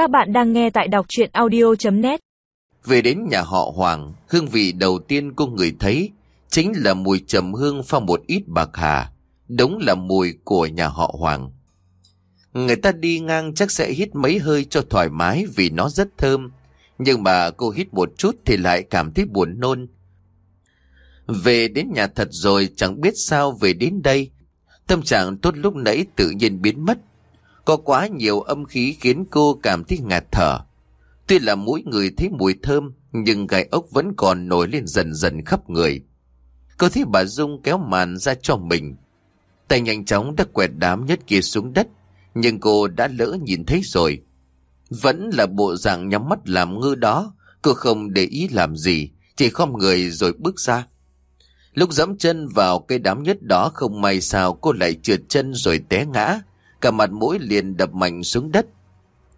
Các bạn đang nghe tại đọc chuyện audio.net Về đến nhà họ Hoàng, hương vị đầu tiên cô người thấy chính là mùi trầm hương pha một ít bạc hà. Đúng là mùi của nhà họ Hoàng. Người ta đi ngang chắc sẽ hít mấy hơi cho thoải mái vì nó rất thơm. Nhưng mà cô hít một chút thì lại cảm thấy buồn nôn. Về đến nhà thật rồi chẳng biết sao về đến đây. Tâm trạng tốt lúc nãy tự nhiên biến mất. Có quá nhiều âm khí khiến cô cảm thấy ngạt thở. Tuy là mỗi người thấy mùi thơm, nhưng gai ốc vẫn còn nổi lên dần dần khắp người. Cô thấy bà Dung kéo màn ra cho mình. Tay nhanh chóng đã quẹt đám nhất kia xuống đất, nhưng cô đã lỡ nhìn thấy rồi. Vẫn là bộ dạng nhắm mắt làm ngư đó, cô không để ý làm gì, chỉ khom người rồi bước ra. Lúc dẫm chân vào cây đám nhất đó không may sao cô lại trượt chân rồi té ngã, cả mặt mũi liền đập mạnh xuống đất.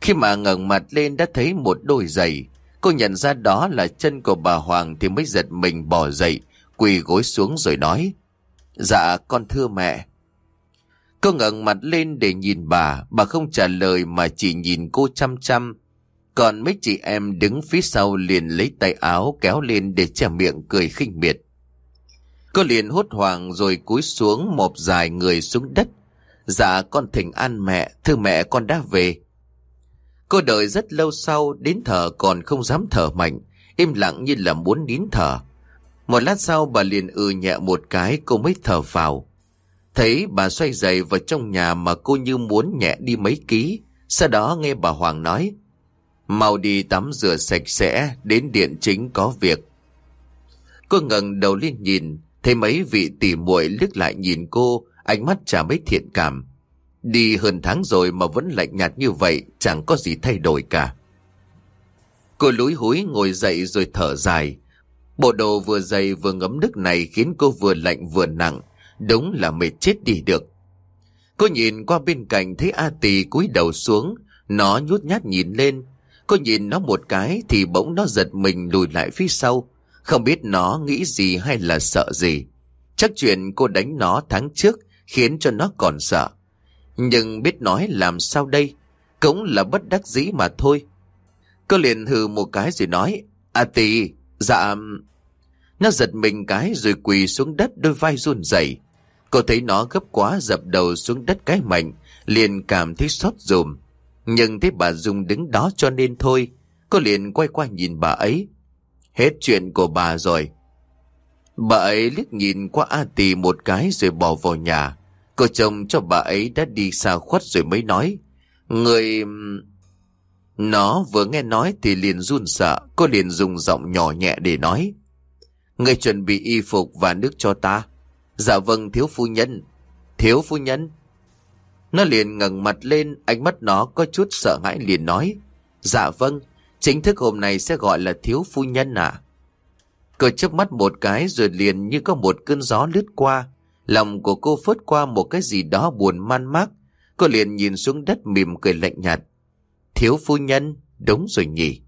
Khi mà ngẩng mặt lên đã thấy một đôi giày, cô nhận ra đó là chân của bà Hoàng thì mới giật mình bỏ dậy, quỳ gối xuống rồi nói. Dạ con thưa mẹ. Cô ngẩng mặt lên để nhìn bà, bà không trả lời mà chỉ nhìn cô chăm chăm. Còn mấy chị em đứng phía sau liền lấy tay áo kéo lên để che miệng cười khinh miệt. Cô liền hốt hoảng rồi cúi xuống một dài người xuống đất. Dạ con thỉnh an mẹ, thưa mẹ con đã về. Cô đợi rất lâu sau, đến thở còn không dám thở mạnh, im lặng như là muốn nín thở. Một lát sau bà liền ừ nhẹ một cái cô mới thở vào. Thấy bà xoay giày vào trong nhà mà cô như muốn nhẹ đi mấy ký. Sau đó nghe bà Hoàng nói. Mau đi tắm rửa sạch sẽ, đến điện chính có việc. Cô ngẩng đầu lên nhìn, thấy mấy vị tỉ muội liếc lại nhìn cô, ánh mắt chả mấy thiện cảm. Đi hơn tháng rồi mà vẫn lạnh nhạt như vậy, chẳng có gì thay đổi cả. Cô lúi húi ngồi dậy rồi thở dài. Bộ đồ vừa dày vừa ngấm nước này khiến cô vừa lạnh vừa nặng, đúng là mệt chết đi được. Cô nhìn qua bên cạnh thấy A Tì cúi đầu xuống, nó nhút nhát nhìn lên. Cô nhìn nó một cái thì bỗng nó giật mình lùi lại phía sau, không biết nó nghĩ gì hay là sợ gì. Chắc chuyện cô đánh nó tháng trước khiến cho nó còn sợ. Nhưng biết nói làm sao đây, cũng là bất đắc dĩ mà thôi. Cô liền hừ một cái rồi nói, À tì, dạ... Nó giật mình cái rồi quỳ xuống đất đôi vai run rẩy. Cô thấy nó gấp quá dập đầu xuống đất cái mạnh, liền cảm thấy xót dùm. Nhưng thấy bà Dung đứng đó cho nên thôi, cô liền quay qua nhìn bà ấy. Hết chuyện của bà rồi. Bà ấy liếc nhìn qua A Tì một cái rồi bỏ vào nhà. Cô chồng cho bà ấy đã đi xa khuất rồi mới nói. Người... Nó vừa nghe nói thì liền run sợ, cô liền dùng giọng nhỏ nhẹ để nói. Người chuẩn bị y phục và nước cho ta. Dạ vâng thiếu phu nhân. Thiếu phu nhân. Nó liền ngẩng mặt lên, ánh mắt nó có chút sợ hãi liền nói. Dạ vâng, chính thức hôm nay sẽ gọi là thiếu phu nhân à. Cô chớp mắt một cái rồi liền như có một cơn gió lướt qua. Lòng của cô phớt qua một cái gì đó buồn man mác. Cô liền nhìn xuống đất mỉm cười lạnh nhạt. Thiếu phu nhân, đúng rồi nhỉ.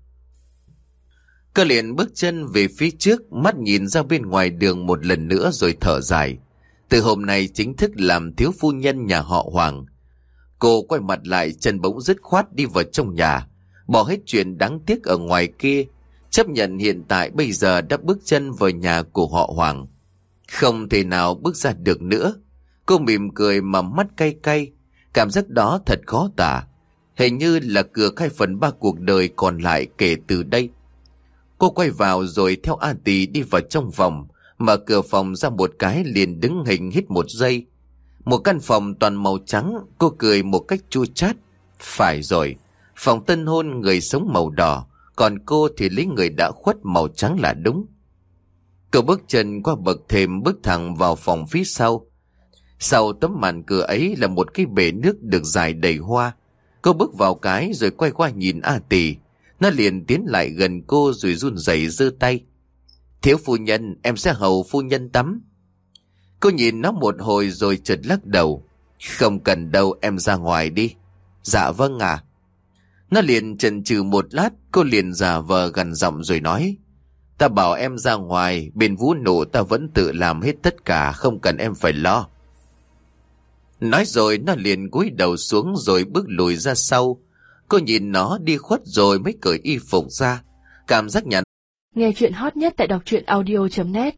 Cô liền bước chân về phía trước, mắt nhìn ra bên ngoài đường một lần nữa rồi thở dài. Từ hôm nay chính thức làm thiếu phu nhân nhà họ Hoàng. Cô quay mặt lại chân bỗng dứt khoát đi vào trong nhà, bỏ hết chuyện đáng tiếc ở ngoài kia, chấp nhận hiện tại bây giờ đã bước chân vào nhà của họ Hoàng. Không thể nào bước ra được nữa. Cô mỉm cười mà mắt cay cay, cảm giác đó thật khó tả. Hình như là cửa khai phần ba cuộc đời còn lại kể từ đây. Cô quay vào rồi theo A Tì đi vào trong phòng, mở cửa phòng ra một cái liền đứng hình hít một giây. Một căn phòng toàn màu trắng, cô cười một cách chua chát. Phải rồi, phòng tân hôn người sống màu đỏ, còn cô thì lấy người đã khuất màu trắng là đúng. Cô bước chân qua bậc thềm bước thẳng vào phòng phía sau. Sau tấm màn cửa ấy là một cái bể nước được dài đầy hoa. Cô bước vào cái rồi quay qua nhìn A Tỷ. Nó liền tiến lại gần cô rồi run rẩy giơ tay. Thiếu phu nhân, em sẽ hầu phu nhân tắm. Cô nhìn nó một hồi rồi chợt lắc đầu. Không cần đâu, em ra ngoài đi. Dạ vâng à. Nó liền chần chừ một lát, cô liền giả vờ gần giọng rồi nói. Ta bảo em ra ngoài, bên vũ nổ ta vẫn tự làm hết tất cả, không cần em phải lo. Nói rồi nó liền cúi đầu xuống rồi bước lùi ra sau. Cô nhìn nó đi khuất rồi mới cởi y phục ra. Cảm giác nhàn. Nghe chuyện hot nhất tại đọc truyện audio.net